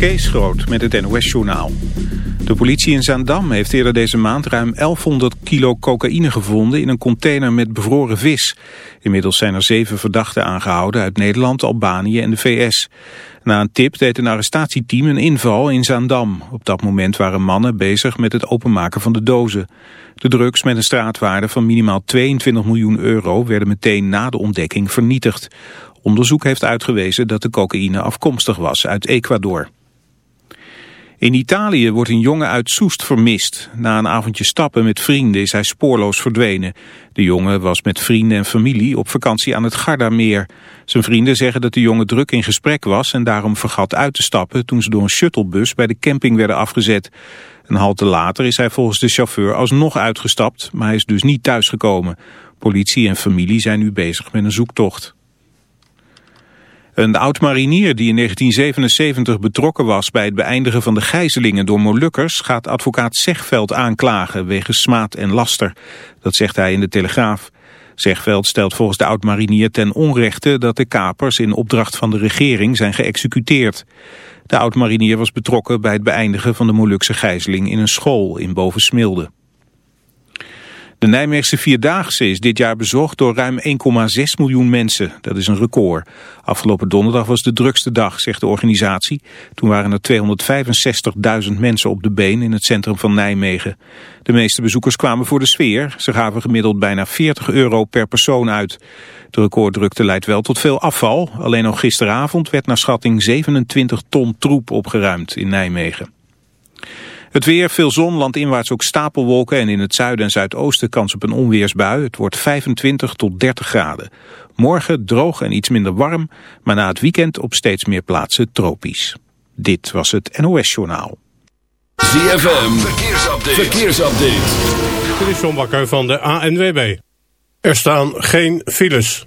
Kees Groot met het NOS-journaal. De politie in Zaandam heeft eerder deze maand ruim 1100 kilo cocaïne gevonden in een container met bevroren vis. Inmiddels zijn er zeven verdachten aangehouden uit Nederland, Albanië en de VS. Na een tip deed een arrestatieteam een inval in Zaandam. Op dat moment waren mannen bezig met het openmaken van de dozen. De drugs met een straatwaarde van minimaal 22 miljoen euro werden meteen na de ontdekking vernietigd. Onderzoek heeft uitgewezen dat de cocaïne afkomstig was uit Ecuador. In Italië wordt een jongen uit Soest vermist. Na een avondje stappen met vrienden is hij spoorloos verdwenen. De jongen was met vrienden en familie op vakantie aan het Gardameer. Zijn vrienden zeggen dat de jongen druk in gesprek was... en daarom vergat uit te stappen toen ze door een shuttlebus bij de camping werden afgezet. Een halte later is hij volgens de chauffeur alsnog uitgestapt... maar hij is dus niet thuisgekomen. Politie en familie zijn nu bezig met een zoektocht. Een oud-marinier die in 1977 betrokken was bij het beëindigen van de gijzelingen door Molukkers gaat advocaat Zegveld aanklagen wegens smaad en laster. Dat zegt hij in de Telegraaf. Zegveld stelt volgens de oud-marinier ten onrechte dat de kapers in opdracht van de regering zijn geëxecuteerd. De oud-marinier was betrokken bij het beëindigen van de Molukse gijzeling in een school in Bovensmilde. De Nijmeegse Vierdaagse is dit jaar bezocht door ruim 1,6 miljoen mensen. Dat is een record. Afgelopen donderdag was de drukste dag, zegt de organisatie. Toen waren er 265.000 mensen op de been in het centrum van Nijmegen. De meeste bezoekers kwamen voor de sfeer. Ze gaven gemiddeld bijna 40 euro per persoon uit. De recorddrukte leidt wel tot veel afval. Alleen al gisteravond werd naar schatting 27 ton troep opgeruimd in Nijmegen. Het weer, veel zon, landinwaarts ook stapelwolken en in het zuiden en zuidoosten kans op een onweersbui. Het wordt 25 tot 30 graden. Morgen droog en iets minder warm, maar na het weekend op steeds meer plaatsen tropisch. Dit was het NOS Journaal. ZFM, verkeersupdate. verkeersupdate. Dit is John Bakker van de ANWB. Er staan geen files.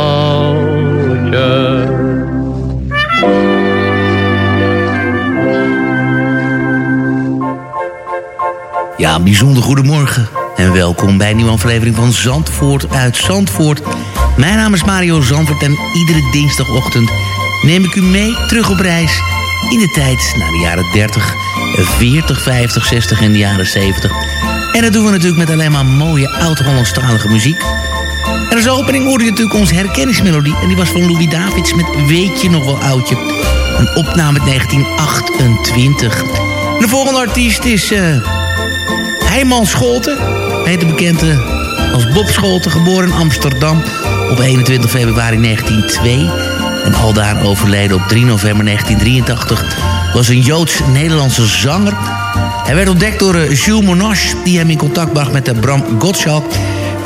Ja, een bijzonder goedemorgen en welkom bij een nieuwe aflevering van Zandvoort uit Zandvoort. Mijn naam is Mario Zandvoort en iedere dinsdagochtend neem ik u mee terug op reis in de tijd naar de jaren 30, 40, 50, 60 en de jaren 70. En dat doen we natuurlijk met alleen maar mooie oud-Hollandstalige muziek. En als opening hoorde je natuurlijk onze herkenningsmelodie en die was van Louis Davids met Weet je nog wel oudje. Een opname uit 1928. De volgende artiest is... eh Heiman Scholten, beter bekend eh, als Bob Scholten, geboren in Amsterdam op 21 februari 1902 en aldaar overleden op 3 november 1983, was een Joods-Nederlandse zanger. Hij werd ontdekt door eh, Jules Monash, die hem in contact bracht met de Bram Gottschalk.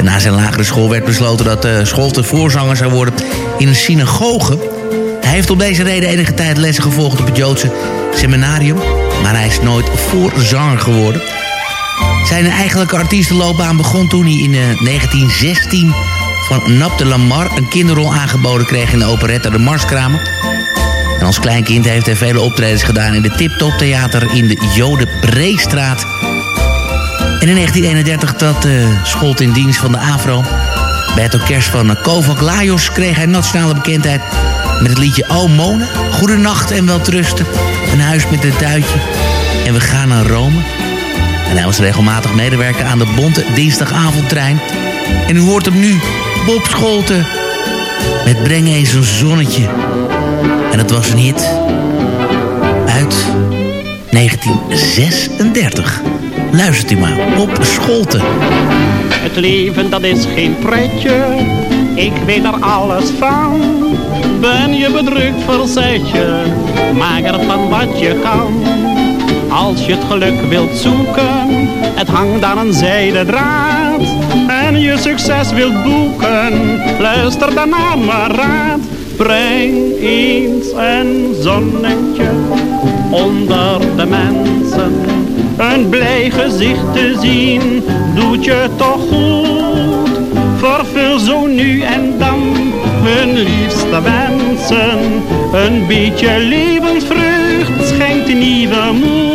Na zijn lagere school werd besloten dat Scholten voorzanger zou worden in een synagoge. Hij heeft op deze reden enige tijd lessen gevolgd op het Joodse seminarium, maar hij is nooit voorzanger geworden. Zijn eigenlijke artiestenloopbaan begon toen hij in eh, 1916 van Nap de Lamar een kinderrol aangeboden kreeg in de operette De Marskramer. En als kleinkind heeft hij vele optredens gedaan in de Tip Top Theater in de Jode Breestraat. En in 1931 trad uh, Scholt in dienst van de AVRO. Bij het orkest van uh, Kovac Lajos kreeg hij nationale bekendheid met het liedje O Mona. Goedenacht en welterusten. Een huis met een tuitje. En we gaan naar Rome. En hij was regelmatig medewerker aan de Bonte Dinsdagavondtrein. En u hoort hem nu, Bob Scholten, met Breng eens een zonnetje. En dat was een hit uit 1936. Luistert u maar, Bob Scholten. Het leven dat is geen pretje, ik weet er alles van. Ben je bedrukt, verzet je, maak er van wat je kan. Als je het geluk wilt zoeken, het hangt aan een zijden draad. En je succes wilt boeken, luister dan naar mijn raad. Breng eens een zonnetje onder de mensen. Een blij gezicht te zien, doet je toch goed. Vervul zo nu en dan hun liefste wensen. Een beetje levensvreugd schenkt nieuwe moed.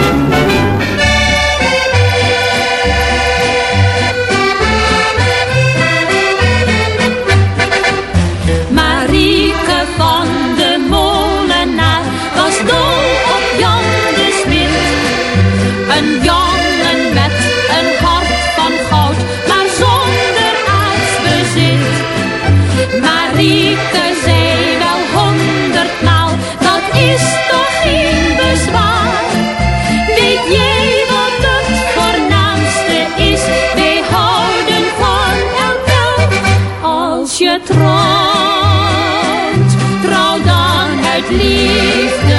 Trouwt. Trouw dan uit liefde.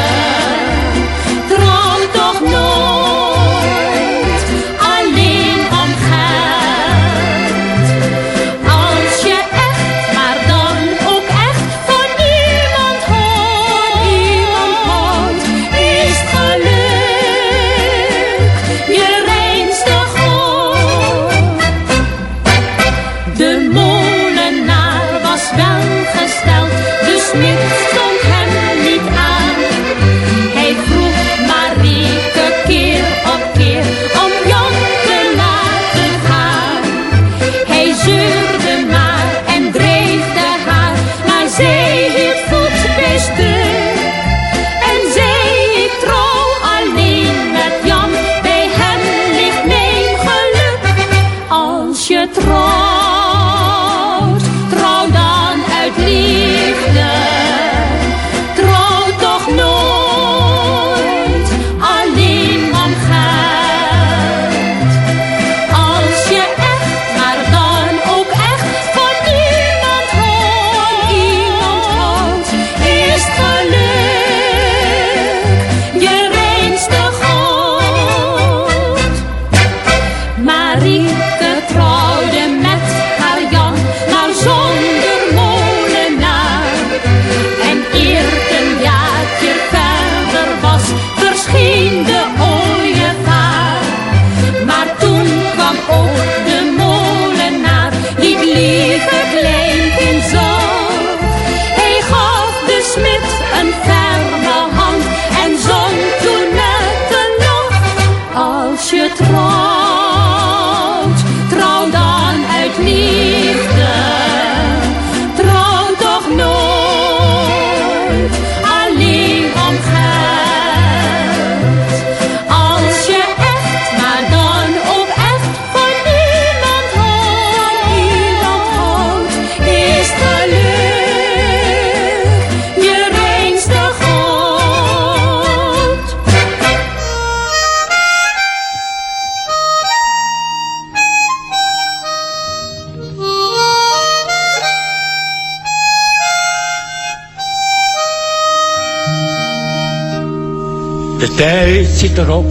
Zit erop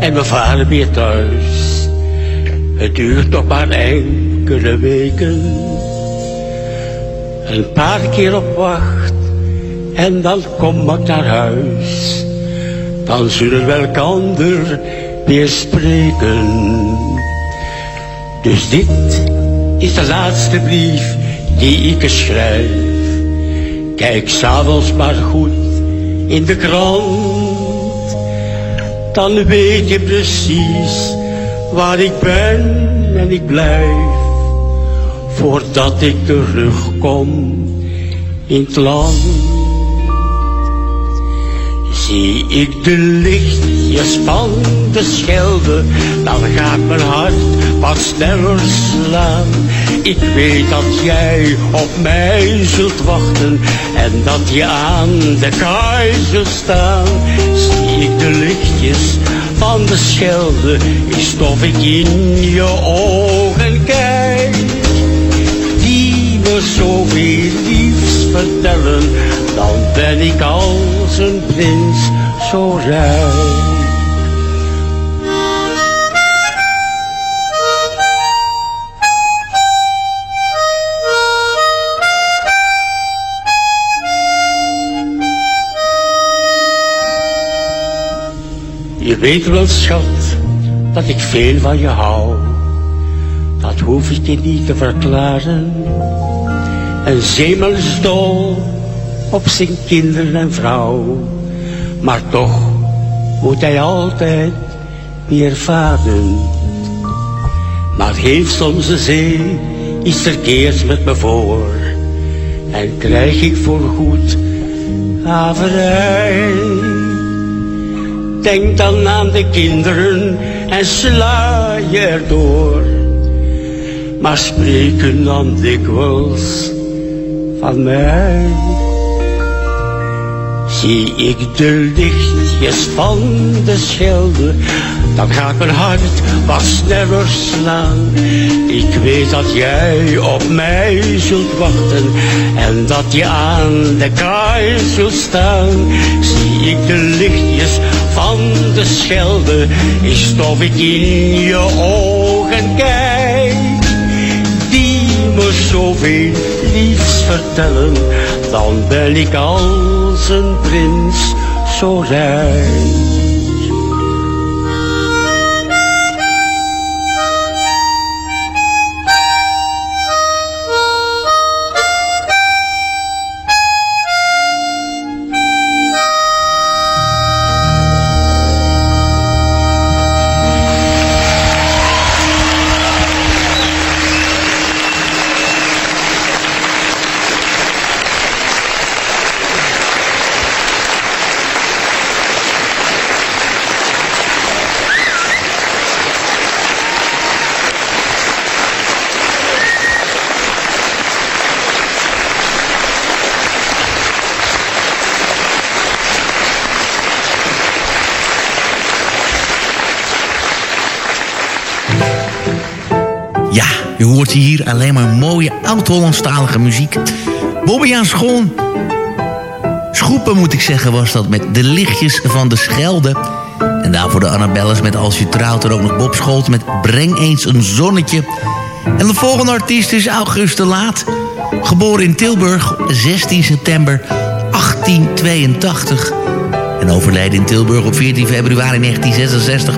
en we varen weer thuis. Het duurt nog maar enkele weken. Een paar keer op wacht en dan kom ik naar huis. Dan zullen we elkander weer spreken. Dus dit is de laatste brief die ik schrijf. Kijk s'avonds maar goed in de krant. Dan weet je precies waar ik ben en ik blijf. Voordat ik terugkom in het land. Zie ik de lichtjes van de schelde, dan gaat mijn hart wat sneller slaan. Ik weet dat jij op mij zult wachten en dat je aan de kaai zult staan. Zie ik de lichtjes van de schelde, is of ik in je ogen kijk. Die me zoveel liefs vertellen, dan ben ik als een prins zo rijk. Weet wel, schat, dat ik veel van je hou. Dat hoef ik je niet te verklaren. Een zeemel is dol op zijn kinderen en vrouw. Maar toch moet hij altijd weer varen. Maar heeft soms de zee iets verkeerds met me voor. En krijg ik voorgoed averij. Denk dan aan de kinderen en sla je erdoor. Maar spreken dan dikwijls van mij. Zie ik de lichtjes van de schelde, dan gaat mijn hart wat sneller slaan. Ik weet dat jij op mij zult wachten en dat je aan de kaai zult staan. Zie ik de lichtjes van de schelde, is of ik in je ogen kijk. Die me zoveel liefs vertellen, dan ben ik als een prins zo rijk. Hier alleen maar mooie oud-Hollandstalige muziek. Bobbejaans Schoon. Schoepen moet ik zeggen was dat met de lichtjes van de Schelde. En daarvoor de Annabelles met Als je trouwt. En ook nog Bob Scholt met Breng eens een zonnetje. En de volgende artiest is August de Laat. Geboren in Tilburg 16 september 1882. En overleden in Tilburg op 14 februari 1966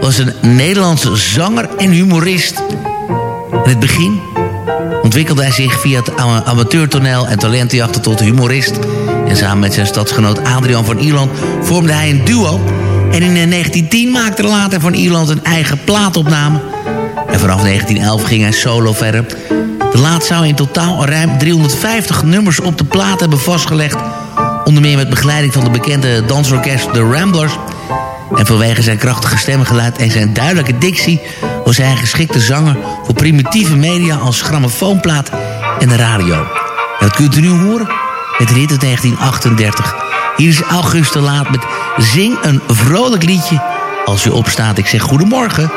was een Nederlandse zanger en humorist. In het begin ontwikkelde hij zich via het ama- amateurtoneel en talentenjachten tot humorist. En samen met zijn stadsgenoot Adrian van Ierland vormde hij een duo. En in eh, 1910 maakte de later van Ierland een eigen plaatopname. En vanaf 1911 ging hij solo verder. De laat zou in totaal ruim 350 nummers op de plaat hebben vastgelegd. Onder meer met begeleiding van de bekende dansorkest The Ramblers. En vanwege zijn krachtige stemgeluid en zijn duidelijke dictie... was hij een geschikte zanger voor primitieve media als grammofoonplaat en de radio. En dat kunt u nu horen met uit 1938. Hier is August de Laat met Zing een vrolijk liedje. Als u opstaat, ik zeg goedemorgen.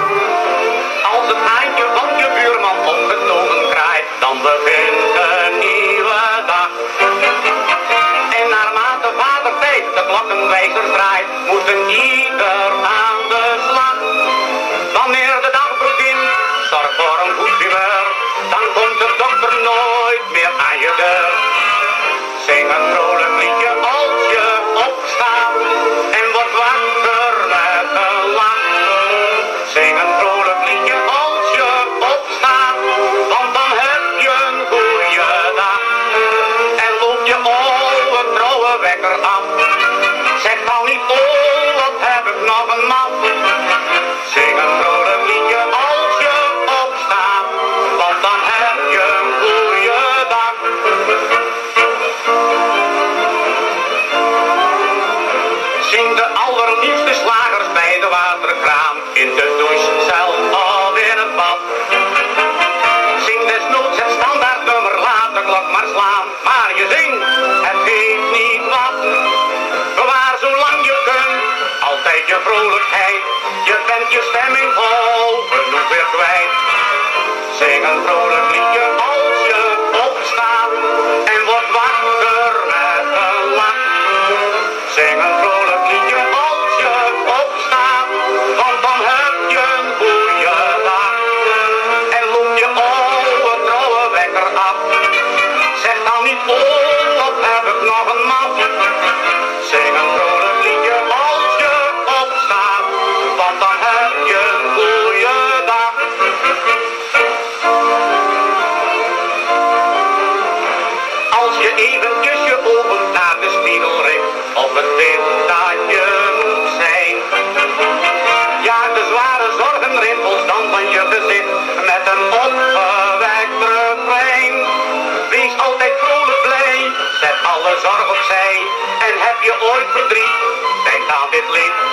Je ooit verdriet, denk aan dit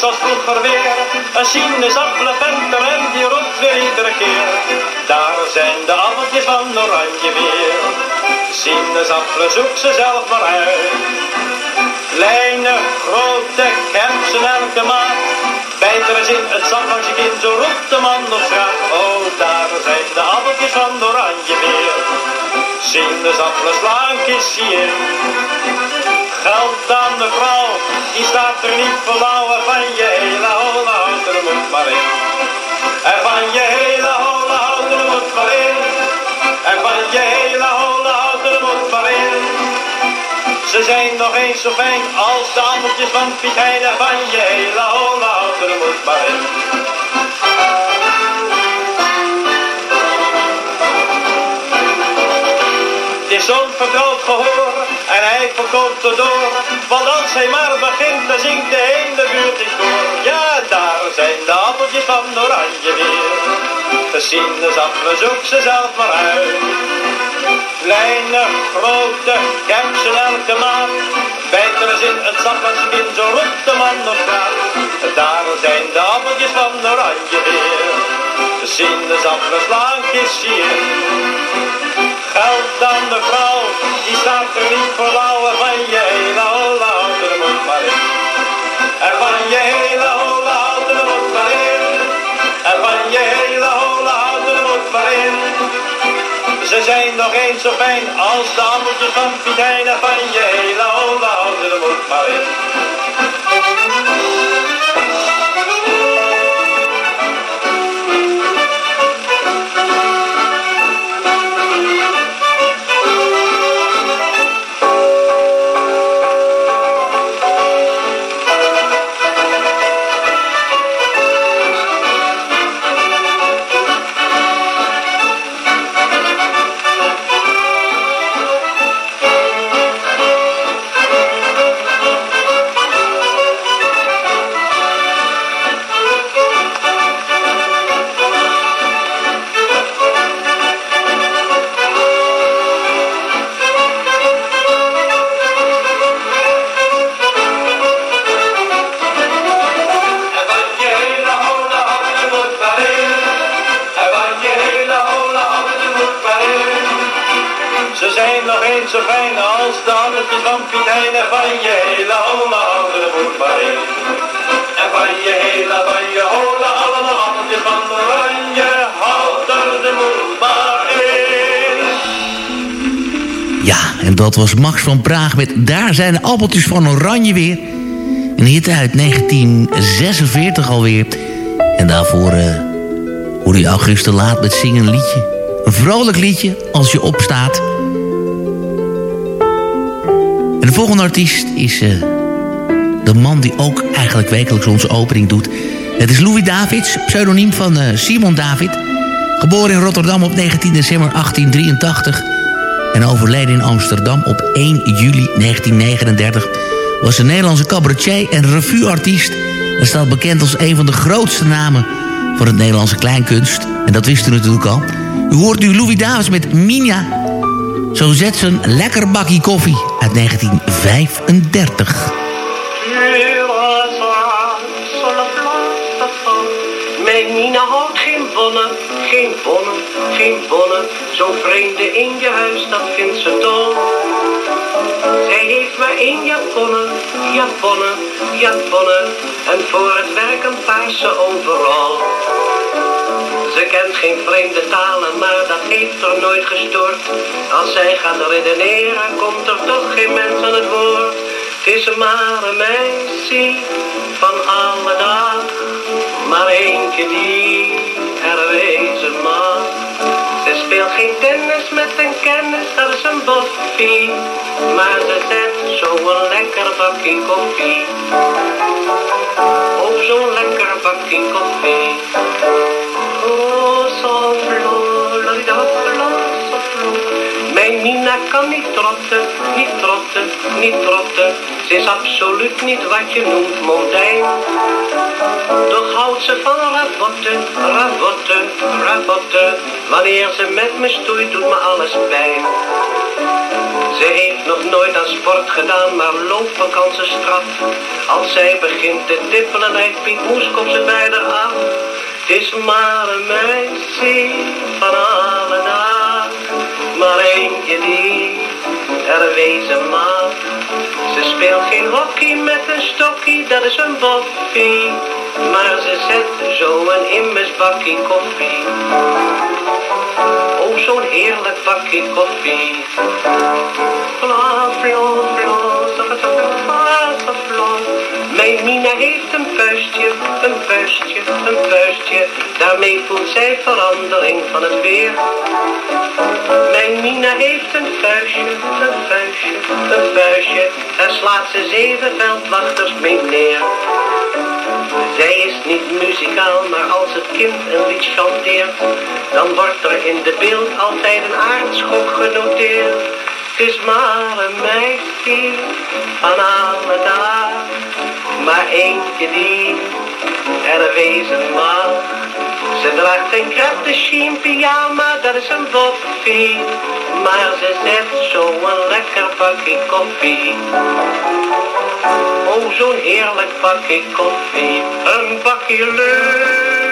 precies als vroeger weer. Een sinaasappelventer en die roept weer iedere keer. Daar zijn de appeltjes van oranje weer. Sinaasappelen zoek ze zelf maar uit. Kleine, grote, kersen elke maat. Bijt er eens in het zak als je kind, zo roept de man op straat. Oh, daar zijn de appeltjes van oranje weer. Sinaasappelen slaan kistje in. Geld aan de vrouw, die staat er niet voor. En van je hele holle houten er moet maar in. En van je hele holle houten er moet maar in. En van je hele holle houten er moet maar in. Ze zijn nog eens zo fijn als de appeltjes van Piet van je hele holle houten er moet maar in. Het is zo'n verkoopt er door. Want als hij maar begint, dan zingt de hele buurt in koor. Ja, daar zijn de appeltjes van oranje weer. De sinaasappelen zoek ze zelf maar uit. Kleine, grote, ik ze elke maat. Bijt er in het zak als je kind, zo roept de man op straat. Daar zijn de appeltjes van oranje weer. De sinaasappelen slaan kistje in. Geld aan de vrouw, die staat er niet voor lauw. En van je hele holle er moet maar in. En van je hele holle er moet maar in. En van je hele holle er moet maar in. Ze zijn nog eens zo fijn als de appeltjes van Piet Hein. En van je hele holle er moet maar in. En van je hele allemaal andere boerderij. En van je hele, van je allemaal van je houdt er de moed. Ja, en dat was Max van Praag met Daar zijn de appeltjes van oranje weer. Een hit uit 1946 alweer. En daarvoor eh, uh, hoorde je Auguste Laat met zingen liedje. Een vrolijk liedje als je opstaat. En de volgende artiest is uh, de man die ook eigenlijk wekelijks onze opening doet. Het is Louis Davids, pseudoniem van uh, Simon David. Geboren in Rotterdam op 19 december 1883 en overleden in Amsterdam op 1 juli 1939... was een Nederlandse cabaretier en revueartiest... en staat bekend als een van de grootste namen van het Nederlandse kleinkunst. En dat wist u natuurlijk al. U hoort nu Louis Davids met Minja. Zo zet ze een lekker bakkie koffie uit 1935. Mijn Nina houdt geen bonnen, geen bonnen, geen bonnen. Zo'n vreemde in je huis, dat vindt ze tof. Zij heeft maar één japonne, japonne, japonne. En voor het werk een paarse overal. Ze kent geen vreemde talen, maar dat heeft er nooit gestoord. Als zij gaat redeneren, komt er toch geen mens aan het woord. Het is maar een meisje van alle dag, maar eentje die er wezen mag. Ze speelt geen tennis met een kennis, dat is een boffie. Maar ze zet zo'n lekker bakje koffie. Oh, zo'n lekker bakje koffie. Nina kan niet trotten, niet trotten, niet trotten. Ze is absoluut niet wat je noemt mondijn. Toch houdt ze van ravotten, ravotten, ravotten. Wanneer ze met me stoeit, doet me alles pijn. Ze heeft nog nooit aan sport gedaan, maar lopen kan ze straf. Als zij begint te tippelen, lijkt Piet Moesk op zijn beide af. Het is maar een meisje van alle dag, maar eentje die er wezen mag. Ze speelt geen hockey met een stokkie, dat is een boffie. Maar ze zet zo een immers bakje koffie. Oh, zo'n heerlijk bakje koffie. Fla, fla, fla, zakka, zakka, fla, zakka, fla. Mijn Nina heeft een vuistje, een vuistje. Daarmee voelt zij verandering van het weer. Mijn Nina heeft een vuistje, een vuistje, een vuistje. Daar slaat ze zeven veldwachters mee neer. Zij is niet muzikaal, maar als het kind een lied chanteert, dan wordt er in de beeld altijd een aardschok genoteerd. Het is maar een meisje van alle dag, maar eentje die er wezen mag. Ze draagt een krabde pyjama, dat is een boffie, maar ze zet zo een lekker bakje koffie. Oh, zo'n heerlijk bakje koffie, een bakje leuk.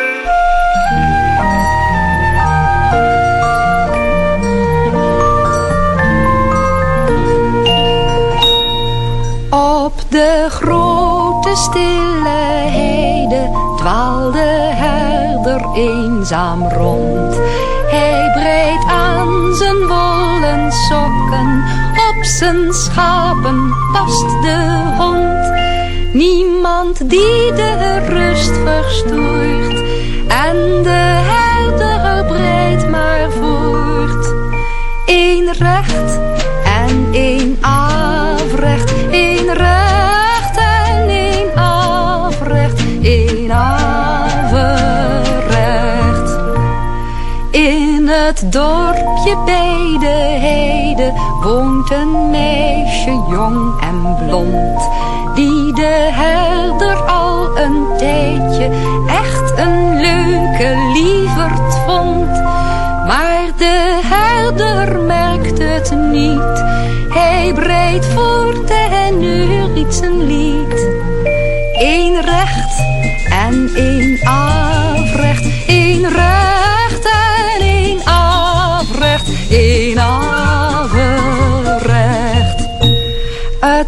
Op de grote heide dwaalde herder eenzaam rond. Hij breed aan zijn wollen sokken, op zijn schapen past de hond. Niemand die de rust verstoort en de herder breidt maar voort. Eén recht en één afrecht, woont een meisje jong en blond, die de herder al een tijdje echt een leuke lieverd vond. Maar de herder merkt het niet. Hij breidt voort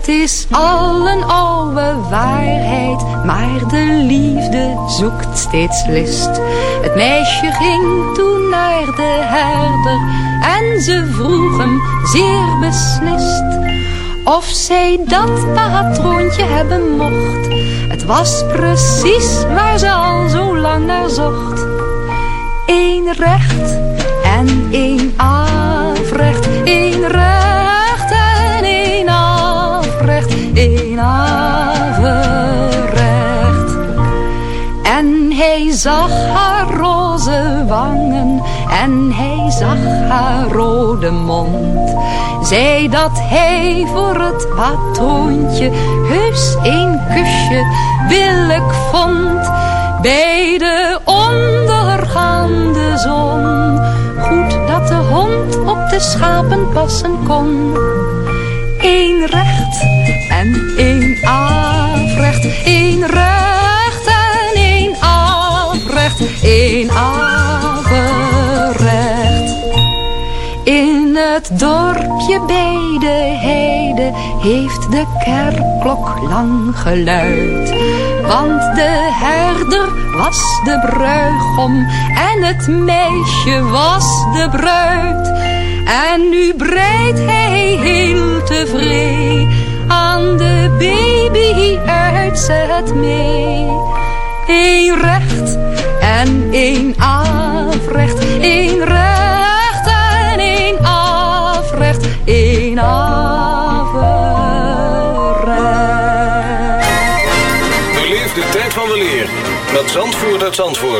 Het is al een oude waarheid, maar de liefde zoekt steeds list. Het meisje ging toen naar de herder en ze vroeg hem zeer beslist of zij dat patroontje hebben mocht. Het was precies waar ze al zo lang naar zocht. Eén recht en één afrecht, één recht En hij zag haar roze wangen en hij zag haar rode mond. Zei dat hij voor het patroontje heus een kusje billijk vond. Bij de ondergaande zon. Goed dat de hond op de schapen passen kon. Eén recht en één afrecht. Eén recht en één afrecht. Één averecht. In het dorpje bij de heide heeft de kerkklok lang geluid. Want de herder was de bruigom en het meisje was de bruid. En nu breidt hij heel tevreden aan de baby uitzet mee. Eén recht en één afrecht, één recht en één afrecht, één averecht. Beleef de tijd van weleer met Zandvoort uit Zandvoort.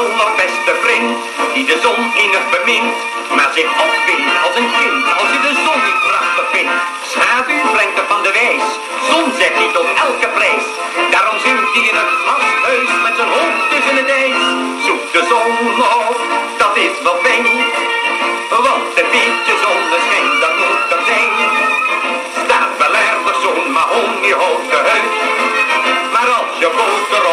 allerbeste vriend, die de zon innig bemint, maar zich opwindt als een kind, als je de zon niet prachtig vindt. Schaduw brengt er van de wijs, zon zegt hij tot elke prijs. Daarom zingt hij in het gasthuis met zijn hoofd tussen het ijs. Zoek de zon op, dat is wel fijn. Want een beetje zonneschijn, dat moet er zijn. Staat wel ergens zo'n mahoniehouten huid. Maar als je boter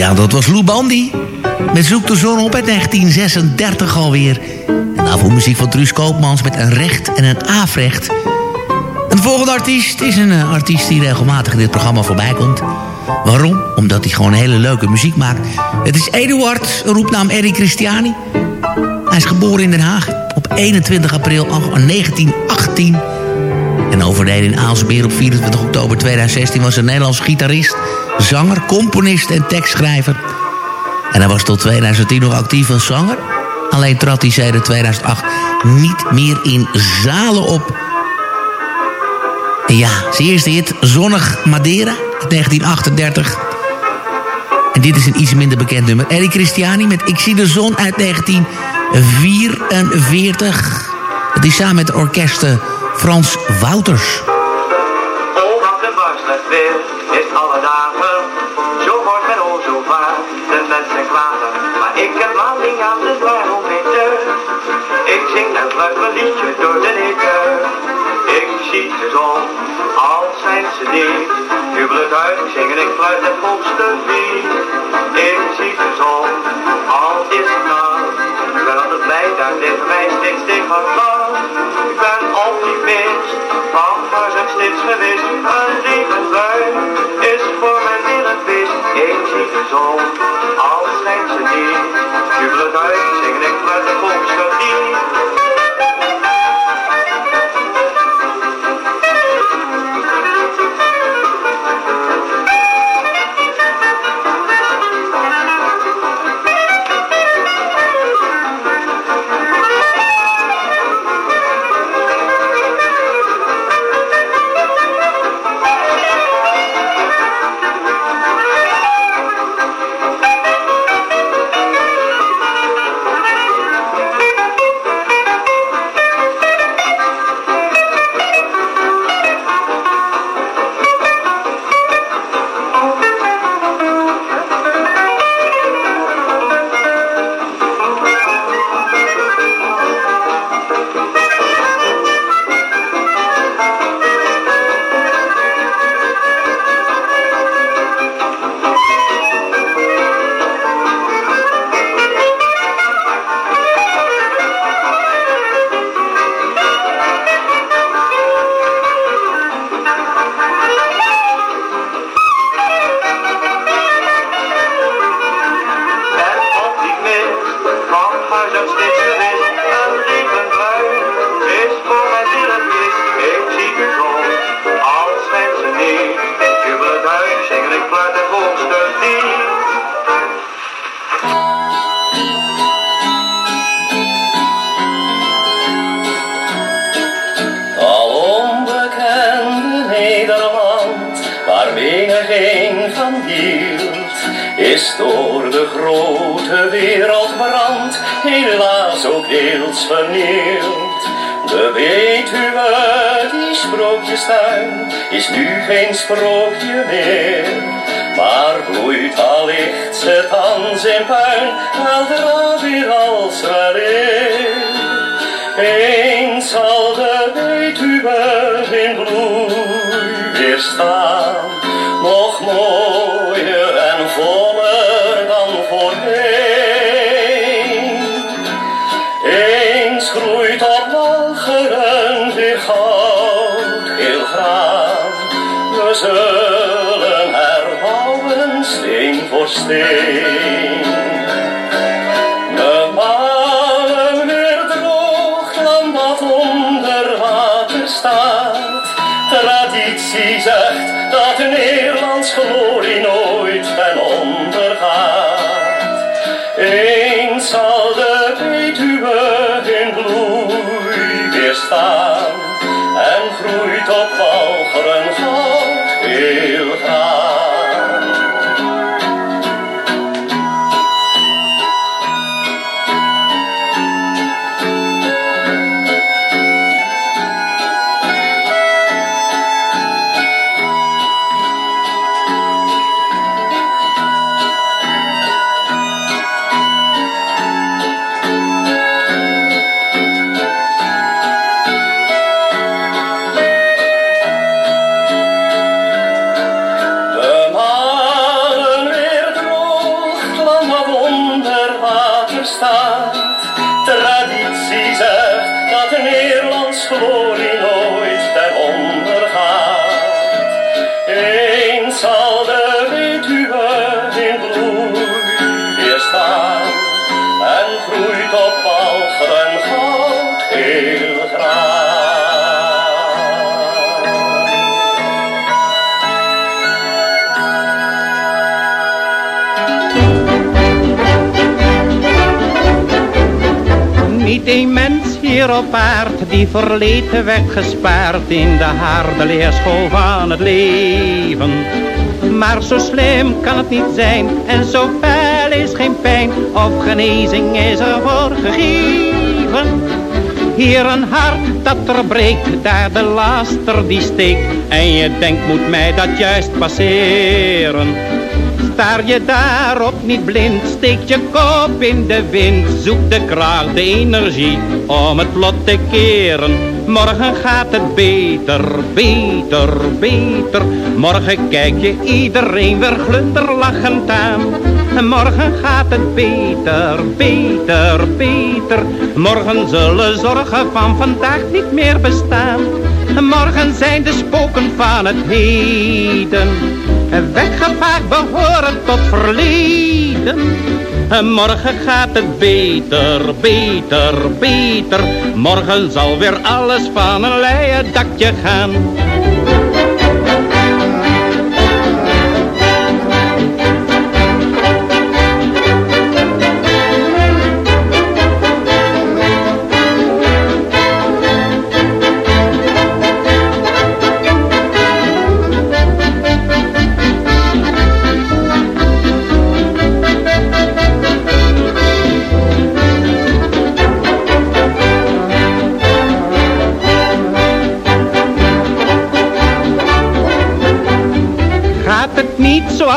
Ja, dat was Lou Bandy. Met Zoek de Zon op uit 1936 alweer. En daarvoor muziek van Truus Koopmans met een recht en een afrecht. En de volgende artiest is een eh, artiest die regelmatig in dit programma voorbij komt. Waarom? Omdat hij gewoon hele leuke muziek maakt. Het is Eduard, roepnaam Eddie Christiani. Hij is geboren in Den Haag op 21 april 1918. En overleden in Aalsmeer op 24 oktober 2016 was een Nederlands gitarist, zanger, componist en tekstschrijver. En hij was tot 2010 nog actief als zanger. Alleen trad hij sinds 2008 niet meer in zalen op. En ja, zijn eerste hit Zonnig Madeira uit 1938. En dit is een iets minder bekend nummer. Eddie Christiani met Ik zie de zon uit 1944. Het is samen met de orkesten Frans Wouters. Warstig weer is alle dagen. Zo wordt men o zo vaak de mensen klagen. Maar ik heb maling aan de barometer. Ik zing en fluit mijn liedje door de neker. Ik zie de zon, al zijn ze niet. Jubel het uit, ik zing en ik fluit het volste lied. Daar tegen mij steeds tegen land. Ik ben optimist, van waar zijn steeds geweest. Een regenbui is voor mijn weer een feest. Ik zie de zon, al schijnt ze niet. Jubel het uit, ik zing en ik fluit het volste is door de grote wereldbrand helaas ook deels vernield. De Betuwe, die sprookjestuin, is nu geen sprookje meer, maar bloeit allicht ze thans in puin, weldra weer als weleer. Eens zal de Betuwe in bloei weer staan, nog voller Eens groeit op Walcheren weer goud, heel graan, we zullen herbouwen steen voor steen. De malen weer droog, land dat onder water staat. Traditie zegt dat Nederlands glorie nooit ten onder gaat. De Betuwe in bloei weer staan hier op aard die verleden werd gespaard in de harde leerschool van het leven. Maar zo slim kan het niet zijn en zo fel is geen pijn of genezing is er voor gegeven. Hier een hart dat er breekt, daar de laster die steekt. En je denkt moet mij dat juist passeren. Staar je daarop niet blind, steek je kop in de wind. Zoek de kracht, de energie om het lot te keren. Morgen gaat het beter, beter, beter. Morgen kijk je iedereen weer glunderlachend aan. Morgen gaat het beter, beter, beter. Morgen zullen zorgen van vandaag niet meer bestaan. Morgen zijn de spoken van het heden. Weggevaagd behoren tot verleden. Morgen gaat het beter, beter, beter. Morgen zal weer alles van een leien dakje gaan.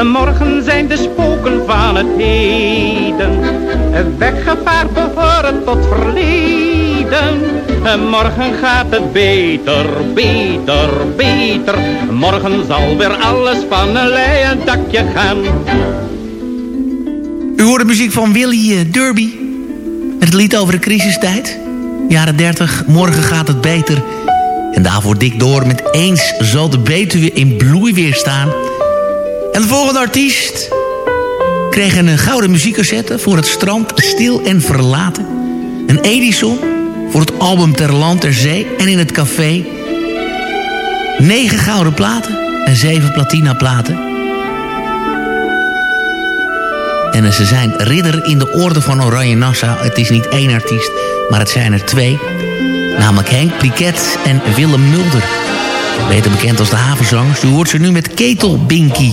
Morgen zijn de spoken van het heden. Weggevaard behoren tot verleden. Morgen gaat het beter, beter, beter. Morgen zal weer alles van een leien dakje gaan. U hoort de muziek van Willy eh, Derby. Het lied over de crisistijd. Jaren 30, morgen gaat het beter. En daarvoor dik door met eens zal de Betuwe in bloei weer staan. En de volgende artiest kreeg een gouden muziekcassette voor het strand Stil en Verlaten. Een Edison voor het album Ter Land Ter Zee en in het café. Negen gouden platen en zeven platina platen. En ze zijn ridder in de orde van Oranje Nassau. Het is niet één artiest, maar het zijn er twee. Namelijk Henk Piquet en Willem Mulder. Beter bekend als de havenzangers. U hoort ze nu met Ketelbinky.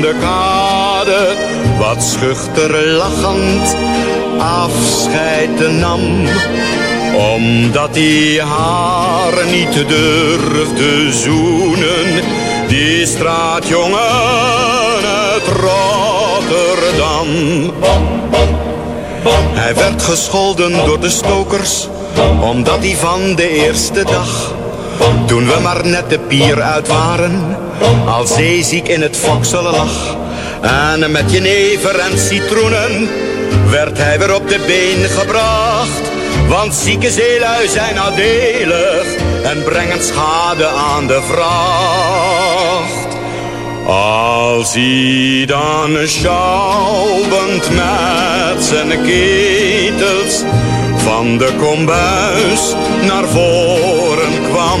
de kade wat schuchter lachend afscheid nam. Omdat hij haar niet durfde zoenen, die straatjongen uit Rotterdam. Hij werd gescholden door de stokers, omdat hij van de eerste dag toen we maar net de pier uit waren, al zeeziek in het fokselen lag. En met jenever en citroenen werd hij weer op de been gebracht. Want zieke zeelui zijn nadelig en brengen schade aan de vracht. Als hij dan schouwend met zijn ketels van de kombuis naar voren kwam,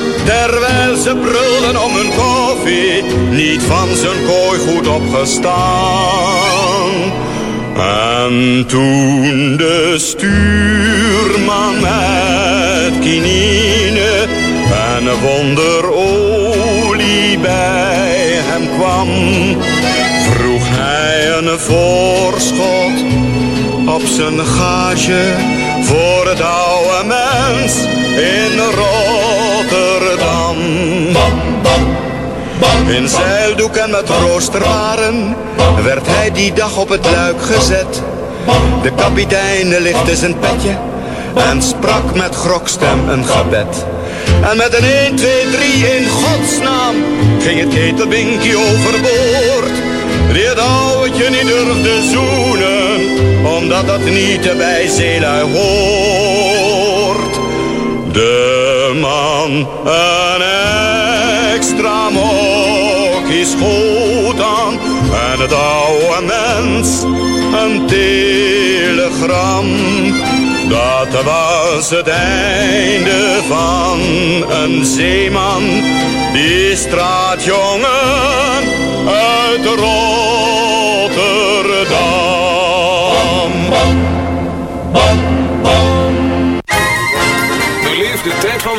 terwijl ze brulden om hun koffie, niet van zijn kooi goed opgestaan. En toen de stuurman met kinine en wonderolie bij hem kwam, vroeg hij een voorschot op zijn gage voor het oude mens in Rotterdam. In zeildoek en met roosterwaren werd hij die dag op het luik gezet. De kapitein lichtte zijn petje en sprak met grokstem een gebed. En met een 1, 2, 3 in godsnaam ging het ketelbinkie overboord. Die het ouwtje niet durfde zoenen, omdat dat niet bij zeelui hoort. De man een extra mokkie schoot aan en het oude mens een telegram. Dat was het einde van een zeeman, die straatjongen uit Rotterdam.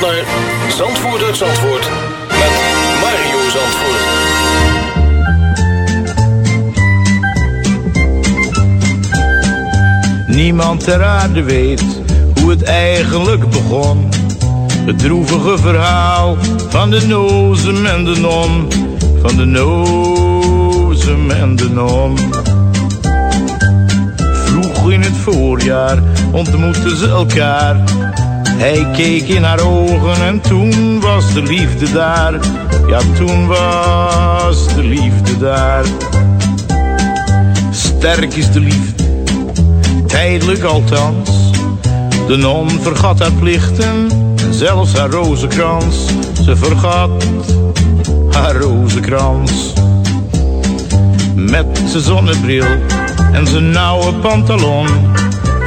naar Zandvoort uit Zandvoort met Mario Zandvoort. Niemand ter aarde weet hoe het eigenlijk begon. Het droevige verhaal van de nozem en de non. Van de nozem en de non. Vroeg in het voorjaar ontmoetten ze elkaar. Hij keek in haar ogen en toen was de liefde daar. Ja, toen was de liefde daar. Sterk is de liefde, tijdelijk althans. De non vergat haar plichten en zelfs haar rozenkrans. Ze vergat haar rozenkrans. Met zijn zonnebril en zijn nauwe pantalon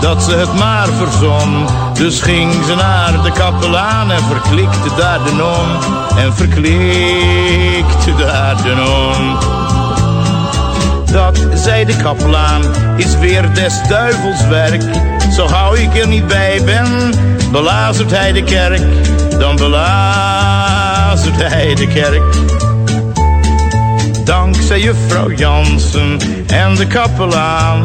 dat ze het maar verzon. Dus ging ze naar de kapelaan en verklikte daar de non. En verklikte daar de non. Dat, zei de kapelaan, is weer des duivels werk. Zo gauw ik er niet bij ben, belazert hij de kerk. Dan belazert hij de kerk. Dankzij juffrouw Jansen en de kapelaan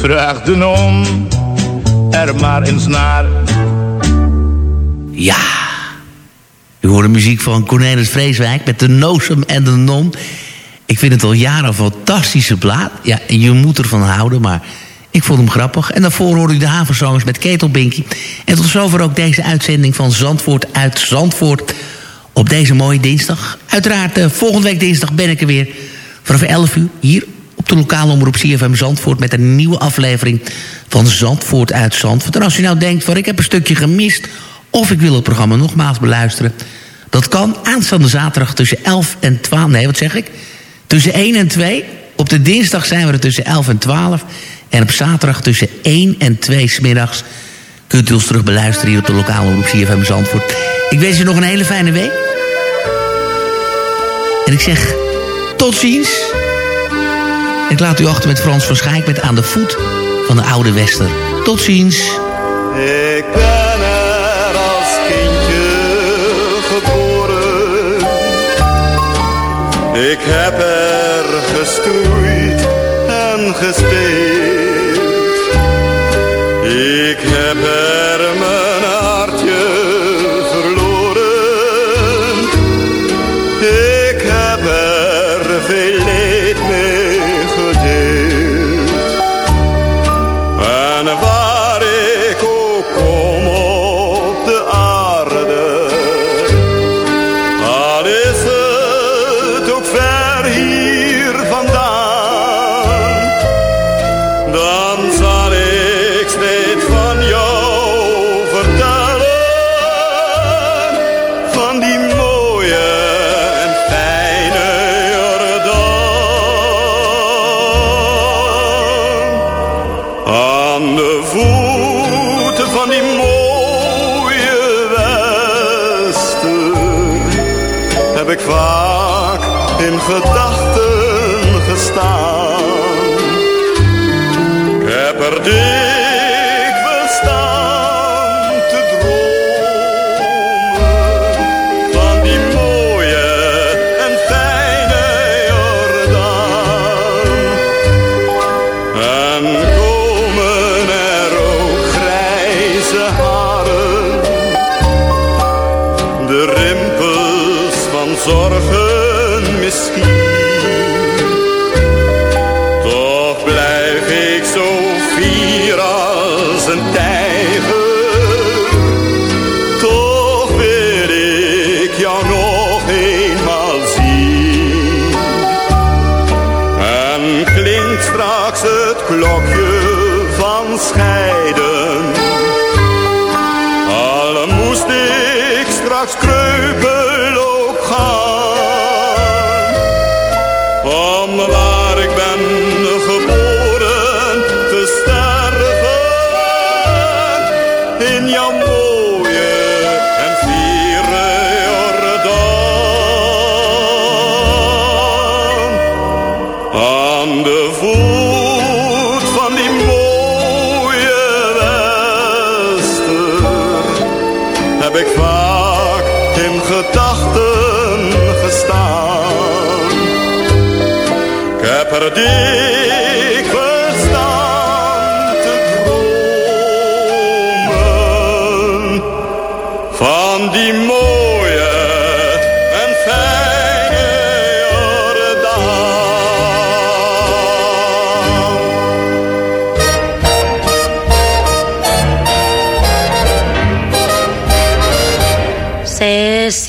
Vraag de non er maar eens naar. Ja, u hoort de muziek van Cornelis Vreeswijk met de Nozem en de Non. Ik vind het al jaren een fantastische plaat. Ja, je moet ervan houden, maar ik vond hem grappig. En daarvoor hoorde u de havenzangers met Ketelbinky. En tot zover ook deze uitzending van Zandvoort uit Zandvoort. Op deze mooie dinsdag. Uiteraard, eh, volgende week dinsdag ben ik er weer. Vanaf 11 uur hier de lokale omroep CFM Zandvoort... met een nieuwe aflevering van Zandvoort uit Zandvoort. En als u nou denkt, van ik heb een stukje gemist... of ik wil het programma nogmaals beluisteren... dat kan aanstaande zaterdag tussen 11 en 12... nee, wat zeg ik? Tussen 1 en 2. Op de dinsdag zijn we er tussen 11 en 12. En op zaterdag tussen 1 en 2 smiddags... kunt u ons terug beluisteren hier op de lokale omroep CFM Zandvoort. Ik wens u nog een hele fijne week. En ik zeg tot ziens. Ik laat u achter met Frans van Schaik met Aan de voet van de oude Wester. Tot ziens. Ik ben er als kindje geboren. Ik heb er gestoeid en gespeeld. Ik heb er als een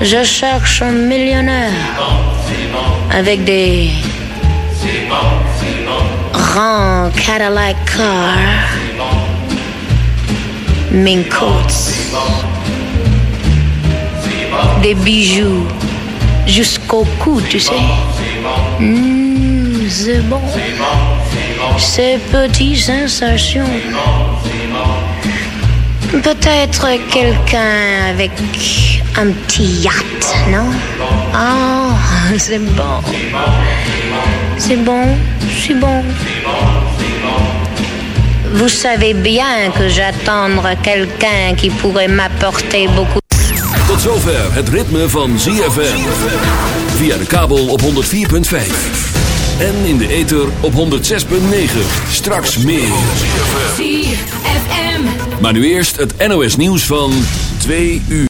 Je cherche un millionnaire avec des grands Cadillac cars, mink coats, des bijoux jusqu'au cou, tu sais. Mm, c'est bon. Ces petites sensations. Peut-être quelqu'un avec un petit yacht, non Oh, c'est bon. C'est bon, c'est bon. Vous savez bien que j'attendre quelqu'un qui pourrait m'apporter beaucoup. Tot zover het ritme van ZFM. Via de kabel op 104.5. En in de ether op 106.9. Straks meer. ZFM. Maar nu eerst het NOS nieuws van 2 uur.